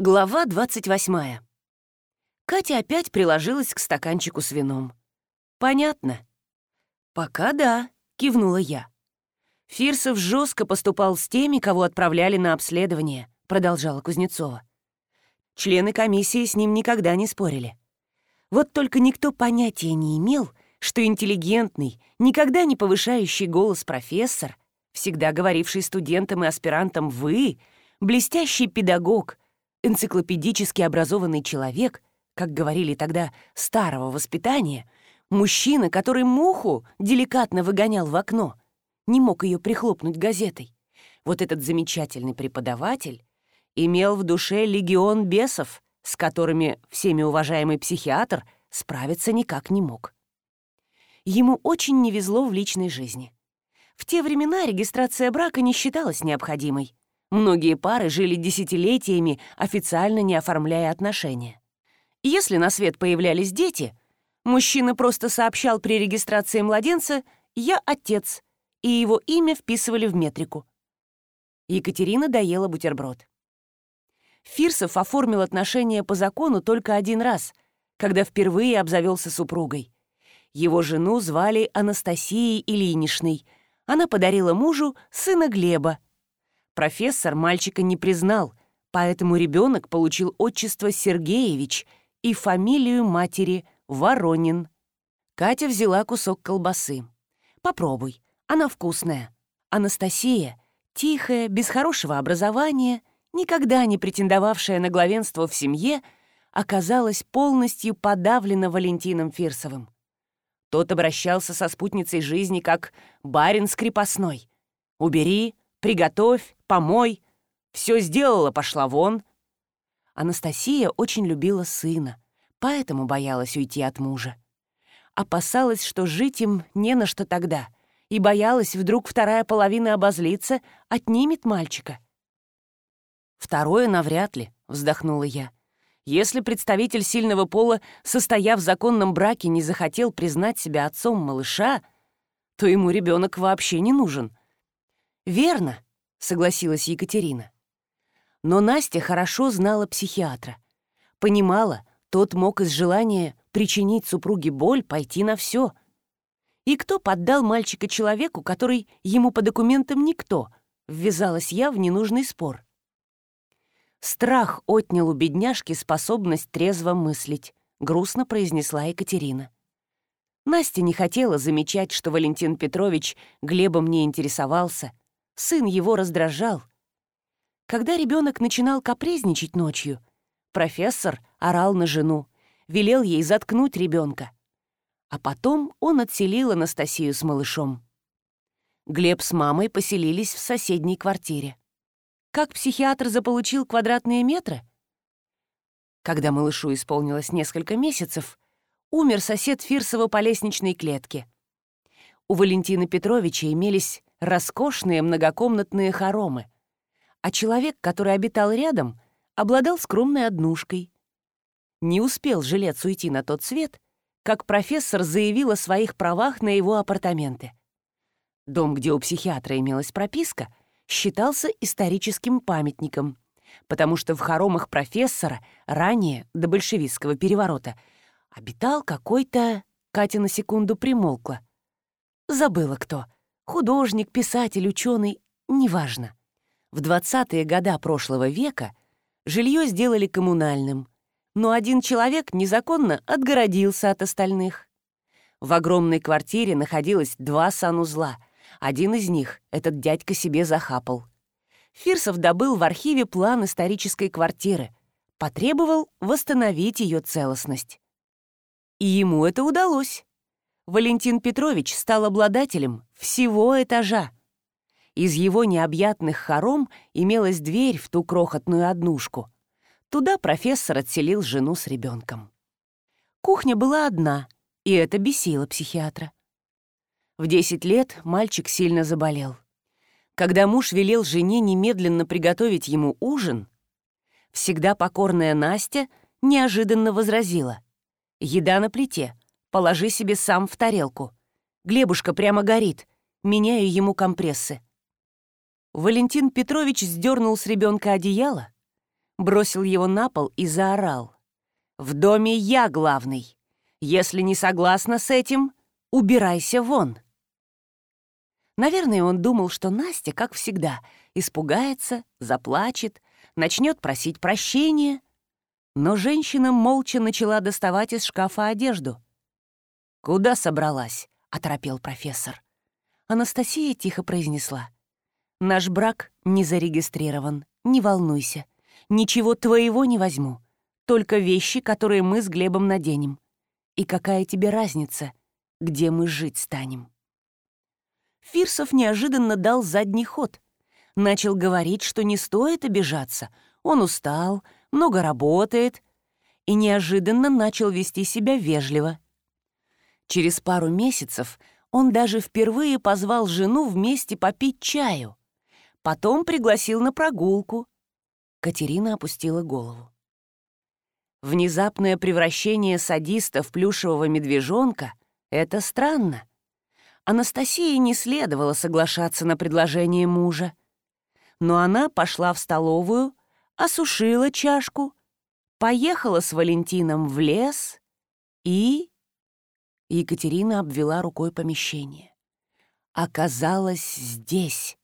Глава 28. Катя опять приложилась к стаканчику с вином. «Понятно». «Пока да», — кивнула я. «Фирсов жестко поступал с теми, кого отправляли на обследование», — продолжала Кузнецова. Члены комиссии с ним никогда не спорили. Вот только никто понятия не имел, что интеллигентный, никогда не повышающий голос профессор, всегда говоривший студентам и аспирантам «вы», блестящий педагог — энциклопедически образованный человек, как говорили тогда, старого воспитания, мужчина, который муху деликатно выгонял в окно, не мог ее прихлопнуть газетой. Вот этот замечательный преподаватель имел в душе легион бесов, с которыми всеми уважаемый психиатр справиться никак не мог. Ему очень не везло в личной жизни. В те времена регистрация брака не считалась необходимой. Многие пары жили десятилетиями, официально не оформляя отношения. Если на свет появлялись дети, мужчина просто сообщал при регистрации младенца «я отец», и его имя вписывали в метрику. Екатерина доела бутерброд. Фирсов оформил отношения по закону только один раз, когда впервые обзавелся супругой. Его жену звали Анастасией Ильиничной. Она подарила мужу сына Глеба — Профессор мальчика не признал, поэтому ребенок получил отчество Сергеевич и фамилию матери Воронин. Катя взяла кусок колбасы. «Попробуй, она вкусная». Анастасия, тихая, без хорошего образования, никогда не претендовавшая на главенство в семье, оказалась полностью подавлена Валентином Фирсовым. Тот обращался со спутницей жизни как «барин с крепостной». «Убери, приготовь, помой. Все сделала, пошла вон». Анастасия очень любила сына, поэтому боялась уйти от мужа. Опасалась, что жить им не на что тогда, и боялась, вдруг вторая половина обозлится, отнимет мальчика. «Второе навряд ли», — вздохнула я. «Если представитель сильного пола, состояв в законном браке, не захотел признать себя отцом малыша, то ему ребенок вообще не нужен. «Верно», — согласилась Екатерина. Но Настя хорошо знала психиатра. Понимала, тот мог из желания причинить супруге боль пойти на все. И кто поддал мальчика человеку, который ему по документам никто, ввязалась я в ненужный спор. Страх отнял у бедняжки способность трезво мыслить, грустно произнесла Екатерина. Настя не хотела замечать, что Валентин Петрович Глебом не интересовался — сын его раздражал. Когда ребенок начинал капризничать ночью, профессор орал на жену, велел ей заткнуть ребенка. А потом он отселил Анастасию с малышом. Глеб с мамой поселились в соседней квартире. Как психиатр заполучил квадратные метры? Когда малышу исполнилось несколько месяцев, умер сосед Фирсова по лестничной клетке. У Валентины Петровича имелись роскошные многокомнатные хоромы, а человек, который обитал рядом, обладал скромной однушкой. Не успел жилец уйти на тот свет, как профессор заявил о своих правах на его апартаменты. Дом, где у психиатра имелась прописка, считался историческим памятником, потому что в хоромах профессора ранее, до большевистского переворота, обитал какой-то... Катя на секунду примолкла. Забыла кто — художник, писатель, ученый, неважно. В 20-е годы прошлого века жилье сделали коммунальным, но один человек незаконно отгородился от остальных. В огромной квартире находилось два санузла. Один из них этот дядька себе захапал. Фирсов добыл в архиве план исторической квартиры, потребовал восстановить ее целостность. И ему это удалось. Валентин Петрович стал обладателем всего этажа. Из его необъятных хором имелась дверь в ту крохотную однушку. Туда профессор отселил жену с ребенком. Кухня была одна, и это бесило психиатра. В 10 лет мальчик сильно заболел. Когда муж велел жене немедленно приготовить ему ужин, всегда покорная Настя неожиданно возразила. «Еда на плите. Положи себе сам в тарелку. Глебушка прямо горит. Меняю ему компрессы. Валентин Петрович сдернул с ребенка одеяло, бросил его на пол и заорал. «В доме я главный. Если не согласна с этим, убирайся вон». Наверное, он думал, что Настя, как всегда, испугается, заплачет, начнет просить прощения. Но женщина молча начала доставать из шкафа одежду — «Куда собралась?» — оторопел профессор. Анастасия тихо произнесла. «Наш брак не зарегистрирован. Не волнуйся. Ничего твоего не возьму. Только вещи, которые мы с Глебом наденем. И какая тебе разница, где мы жить станем?» Фирсов неожиданно дал задний ход. Начал говорить, что не стоит обижаться. Он устал, много работает. И неожиданно начал вести себя вежливо, Через пару месяцев он даже впервые позвал жену вместе попить чаю. Потом пригласил на прогулку. Катерина опустила голову. Внезапное превращение садиста в плюшевого медвежонка — это странно. Анастасии не следовало соглашаться на предложение мужа. Но она пошла в столовую, осушила чашку, поехала с Валентином в лес и... Екатерина обвела рукой помещение. Оказалось здесь,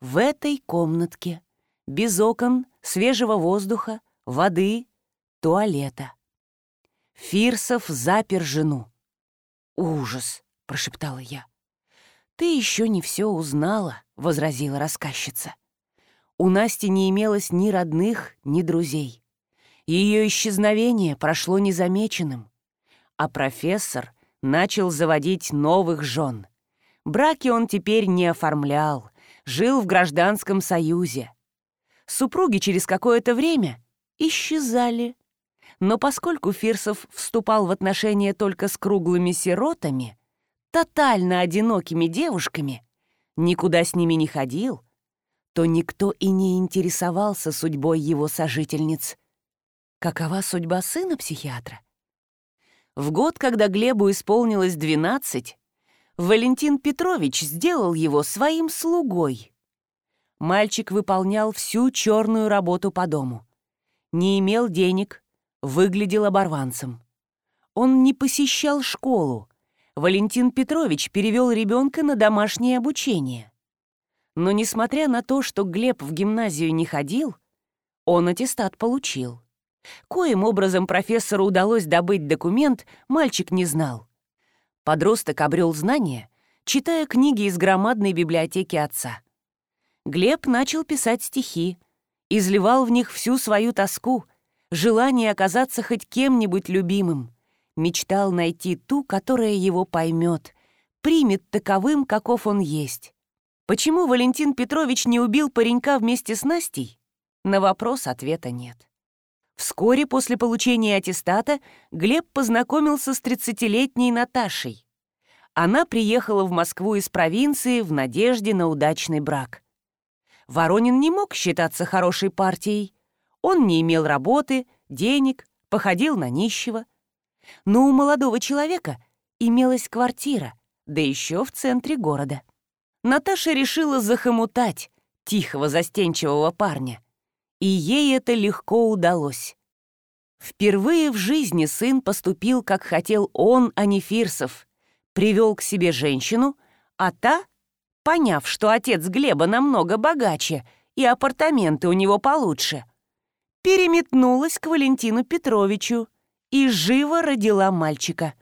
в этой комнатке, без окон, свежего воздуха, воды, туалета. Фирсов запер жену. «Ужас!» — прошептала я. «Ты еще не все узнала», — возразила рассказчица. У Насти не имелось ни родных, ни друзей. Ее исчезновение прошло незамеченным, а профессор — начал заводить новых жен. Браки он теперь не оформлял, жил в гражданском союзе. Супруги через какое-то время исчезали. Но поскольку Фирсов вступал в отношения только с круглыми сиротами, тотально одинокими девушками, никуда с ними не ходил, то никто и не интересовался судьбой его сожительниц. Какова судьба сына психиатра? В год, когда Глебу исполнилось 12, Валентин Петрович сделал его своим слугой. Мальчик выполнял всю черную работу по дому. Не имел денег, выглядел оборванцем. Он не посещал школу. Валентин Петрович перевел ребенка на домашнее обучение. Но несмотря на то, что Глеб в гимназию не ходил, он аттестат получил. Коим образом профессору удалось добыть документ, мальчик не знал. Подросток обрел знания, читая книги из громадной библиотеки отца. Глеб начал писать стихи, изливал в них всю свою тоску, желание оказаться хоть кем-нибудь любимым. Мечтал найти ту, которая его поймет, примет таковым, каков он есть. Почему Валентин Петрович не убил паренька вместе с Настей? На вопрос ответа нет. Вскоре после получения аттестата Глеб познакомился с 30-летней Наташей. Она приехала в Москву из провинции в надежде на удачный брак. Воронин не мог считаться хорошей партией. Он не имел работы, денег, походил на нищего. Но у молодого человека имелась квартира, да еще в центре города. Наташа решила захомутать тихого застенчивого парня — и ей это легко удалось. Впервые в жизни сын поступил, как хотел он, а не Фирсов. Привел к себе женщину, а та, поняв, что отец Глеба намного богаче и апартаменты у него получше, переметнулась к Валентину Петровичу и живо родила мальчика —